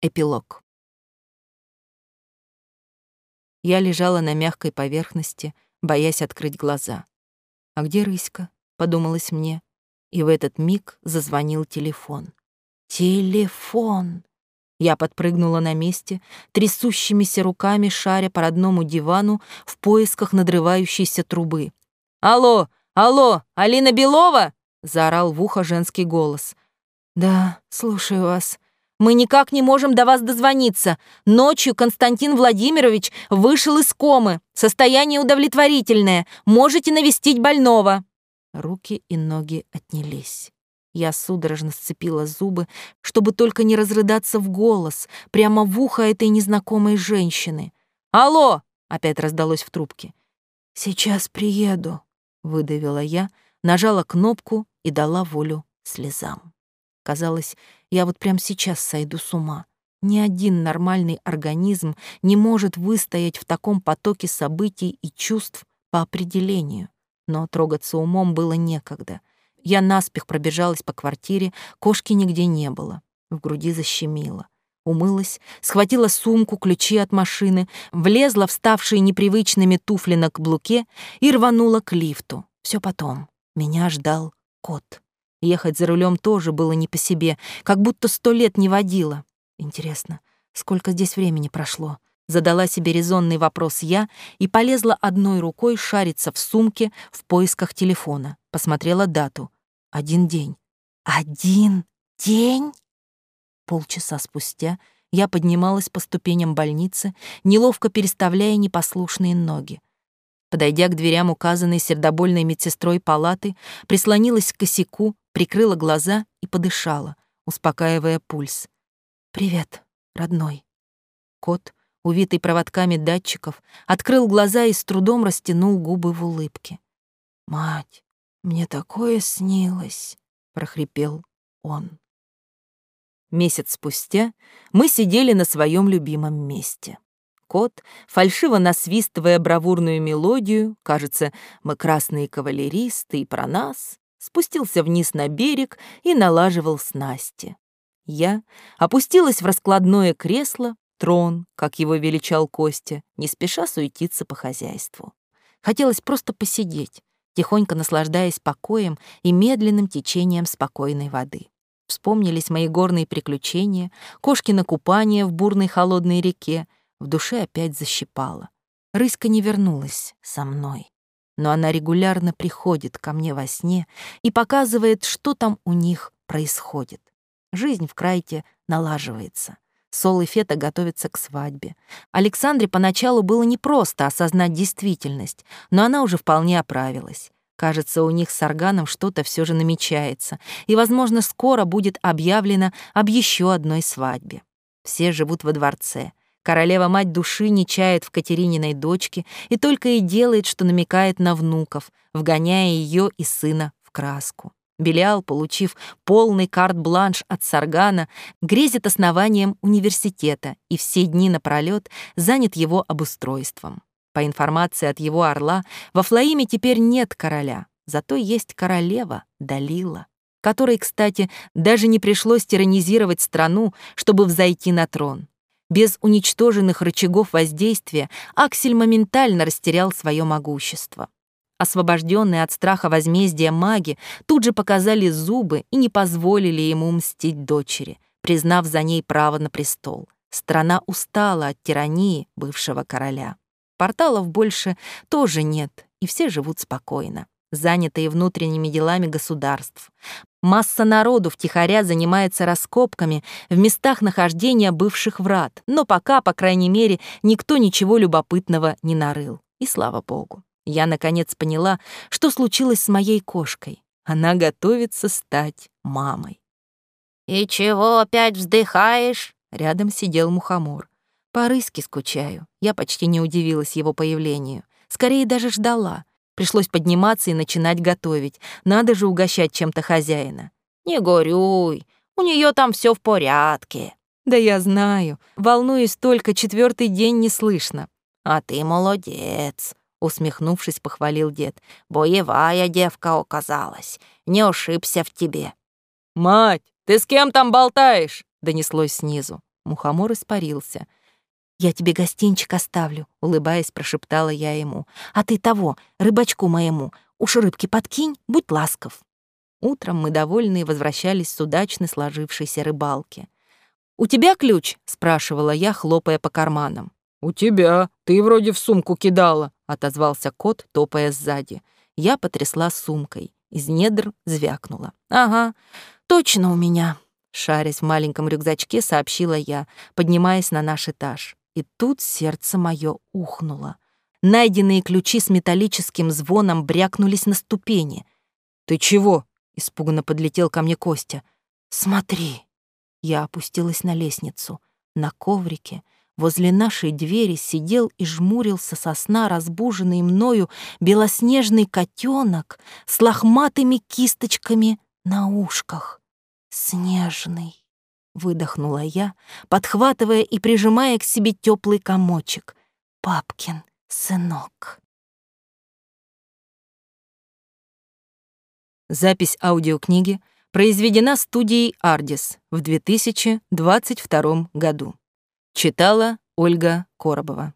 Эпилог. Я лежала на мягкой поверхности, боясь открыть глаза. «А где Рыська?» — подумалось мне. И в этот миг зазвонил телефон. «Телефон!» Я подпрыгнула на месте, трясущимися руками шаря по родному дивану в поисках надрывающейся трубы. «Алло! Алло! Алина Белова!» — заорал в ухо женский голос. «Да, слушаю вас», мы никак не можем до вас дозвониться. Ночью Константин Владимирович вышел из комы. Состояние удовлетворительное. Можете навестить больного». Руки и ноги отнялись. Я судорожно сцепила зубы, чтобы только не разрыдаться в голос, прямо в ухо этой незнакомой женщины. «Алло!» — опять раздалось в трубке. «Сейчас приеду», — выдавила я, нажала кнопку и дала волю слезам. Казалось, я вот прямо сейчас сойду с ума. Ни один нормальный организм не может выстоять в таком потоке событий и чувств по определению. Но трогаться умом было некогда. Я наспех пробежалась по квартире, кошки нигде не было. В груди защемило. Умылась, схватила сумку, ключи от машины, влезла в ставшие непривычными туфли на каблуке и рванула к лифту. Все потом. Меня ждал кот. Ехать за рулем тоже было не по себе, как будто сто лет не водила. Интересно, сколько здесь времени прошло? Задала себе резонный вопрос я и полезла одной рукой шариться в сумке в поисках телефона. Посмотрела дату. Один день. Один день? Полчаса спустя я поднималась по ступеням больницы, неловко переставляя непослушные ноги. Подойдя к дверям указанной сердобольной медсестрой палаты, прислонилась к косяку, прикрыла глаза и подышала, успокаивая пульс. «Привет, родной». Кот, увитый проводками датчиков, открыл глаза и с трудом растянул губы в улыбке. «Мать, мне такое снилось», — прохрипел он. Месяц спустя мы сидели на своем любимом месте. Кот, фальшиво насвистывая бравурную мелодию, кажется, мы красные кавалеристы и про нас, спустился вниз на берег и налаживал снасти. Я опустилась в раскладное кресло, трон, как его величал Костя, не спеша суетиться по хозяйству. Хотелось просто посидеть, тихонько наслаждаясь покоем и медленным течением спокойной воды. Вспомнились мои горные приключения, кошки на купание в бурной холодной реке, в душе опять защипало. Рыська не вернулась со мной, но она регулярно приходит ко мне во сне и показывает, что там у них происходит. Жизнь в Крайте налаживается. Сол и Фета готовятся к свадьбе. Александре поначалу было непросто осознать действительность, но она уже вполне оправилась. Кажется, у них с органом что-то все же намечается, и, возможно, скоро будет объявлено об еще одной свадьбе. Все живут во дворце. Королева-мать души не чает в Катерининой дочке и только и делает, что намекает на внуков, вгоняя ее и сына в краску. Белиал, получив полный карт-бланш от Саргана, грезит основанием университета и все дни напролёт занят его обустройством. По информации от его орла, во Флаиме теперь нет короля, зато есть королева Далила, которой, кстати, даже не пришлось тиранизировать страну, чтобы взойти на трон. Без уничтоженных рычагов воздействия Аксель моментально растерял свое могущество. Освобожденные от страха возмездия маги тут же показали зубы и не позволили ему мстить дочери, признав за ней право на престол. Страна устала от тирании бывшего короля. Порталов больше тоже нет, и все живут спокойно занятые внутренними делами государств. Масса народу втихаря занимается раскопками в местах нахождения бывших врат, но пока, по крайней мере, никто ничего любопытного не нарыл. И слава богу. Я, наконец, поняла, что случилось с моей кошкой. Она готовится стать мамой. «И чего опять вздыхаешь?» Рядом сидел мухомор. По рыске скучаю. Я почти не удивилась его появлению. Скорее даже ждала. Пришлось подниматься и начинать готовить. Надо же угощать чем-то хозяина. «Не горюй, у нее там все в порядке». «Да я знаю. Волнуюсь только, четвертый день не слышно». «А ты молодец», — усмехнувшись, похвалил дед. «Боевая девка оказалась. Не ошибся в тебе». «Мать, ты с кем там болтаешь?» — донеслось снизу. Мухомор испарился. «Я тебе гостинчик оставлю», — улыбаясь, прошептала я ему. «А ты того, рыбачку моему, уж рыбки подкинь, будь ласков». Утром мы, довольные, возвращались с удачно сложившейся рыбалки. «У тебя ключ?» — спрашивала я, хлопая по карманам. «У тебя. Ты вроде в сумку кидала», — отозвался кот, топая сзади. Я потрясла сумкой. Из недр звякнула. «Ага, точно у меня», — шарясь в маленьком рюкзачке, сообщила я, поднимаясь на наш этаж. И тут сердце мое ухнуло. Найденные ключи с металлическим звоном брякнулись на ступени. «Ты чего?» — испуганно подлетел ко мне Костя. «Смотри». Я опустилась на лестницу. На коврике возле нашей двери сидел и жмурился со сна разбуженный мною белоснежный котенок с лохматыми кисточками на ушках. Снежный выдохнула я, подхватывая и прижимая к себе теплый комочек. Папкин сынок. Запись аудиокниги произведена студией «Ардис» в 2022 году. Читала Ольга Коробова.